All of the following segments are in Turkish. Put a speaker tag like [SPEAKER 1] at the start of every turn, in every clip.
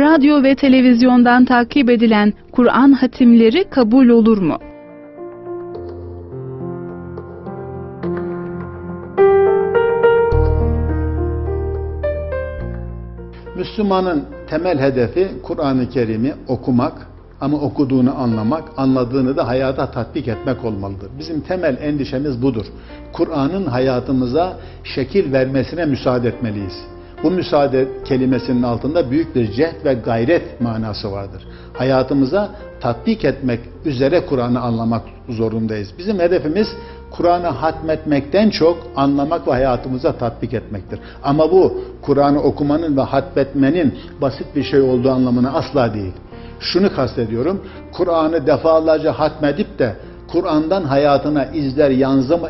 [SPEAKER 1] radyo ve televizyondan takip edilen Kur'an hatimleri kabul olur mu?
[SPEAKER 2] Müslümanın temel hedefi Kur'an-ı Kerim'i okumak ama okuduğunu anlamak, anladığını da hayata tatbik etmek olmalıdır. Bizim temel endişemiz budur. Kur'an'ın hayatımıza şekil vermesine müsaade etmeliyiz. Bu müsaade kelimesinin altında büyük bir cehd ve gayret manası vardır. Hayatımıza tatbik etmek üzere Kur'an'ı anlamak zorundayız. Bizim hedefimiz Kur'an'ı hatmetmekten çok anlamak ve hayatımıza tatbik etmektir. Ama bu Kur'an'ı okumanın ve hatmetmenin basit bir şey olduğu anlamına asla değil. Şunu kastediyorum, Kur'an'ı defalarca hatmedip de Kur'an'dan hayatına izler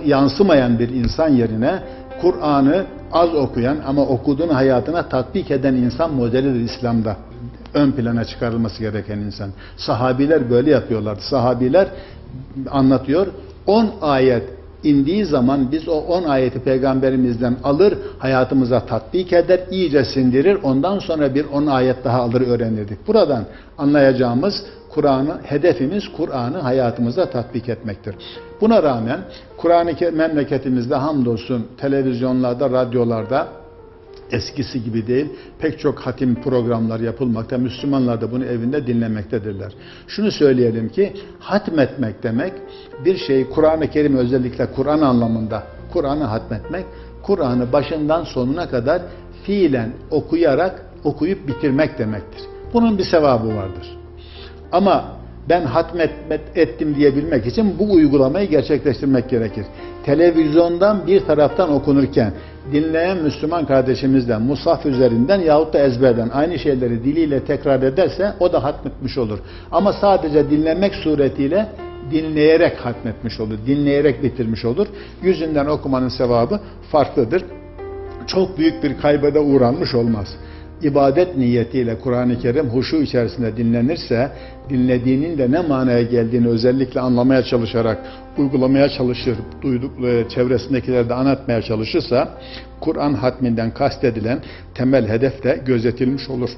[SPEAKER 2] yansımayan bir insan yerine Kur'an'ı az okuyan ama okuduğunu hayatına tatbik eden insan modelidir İslam'da. Ön plana çıkarılması gereken insan. Sahabiler böyle yapıyorlardı. Sahabiler anlatıyor. 10 ayet indiği zaman biz o 10 ayeti peygamberimizden alır, hayatımıza tatbik eder, iyice sindirir. Ondan sonra bir 10 ayet daha alır öğrenirdik. Buradan anlayacağımız Kur'an'ı, hedefimiz Kur'an'ı hayatımıza tatbik etmektir. Buna rağmen Kur'an'ı memleketimizde hamdolsun televizyonlarda, radyolarda eskisi gibi değil. Pek çok hatim programlar yapılmakta. Müslümanlar da bunu evinde dinlemektedirler. Şunu söyleyelim ki hatmetmek demek bir şeyi Kur'an-ı Kerim özellikle Kur'an anlamında Kur'an'ı hatmetmek, Kur'an'ı başından sonuna kadar fiilen okuyarak okuyup bitirmek demektir. Bunun bir sevabı vardır. Ama ben hatmet ettim diyebilmek için bu uygulamayı gerçekleştirmek gerekir. Televizyondan bir taraftan okunurken dinleyen Müslüman kardeşimizden musaf üzerinden yahut da ezberden aynı şeyleri diliyle tekrar ederse o da hatmetmiş olur. Ama sadece dinlemek suretiyle dinleyerek hatmetmiş olur, dinleyerek bitirmiş olur. Yüzünden okumanın sevabı farklıdır. Çok büyük bir kaybede uğranmış olmaz ibadet niyetiyle Kur'an-ı Kerim huşu içerisinde dinlenirse, dinlediğinin de ne manaya geldiğini özellikle anlamaya çalışarak, uygulamaya çalışır, duyduk, e, çevresindekiler de anlatmaya çalışırsa, Kur'an hatminden kastedilen temel hedef de gözetilmiş olur.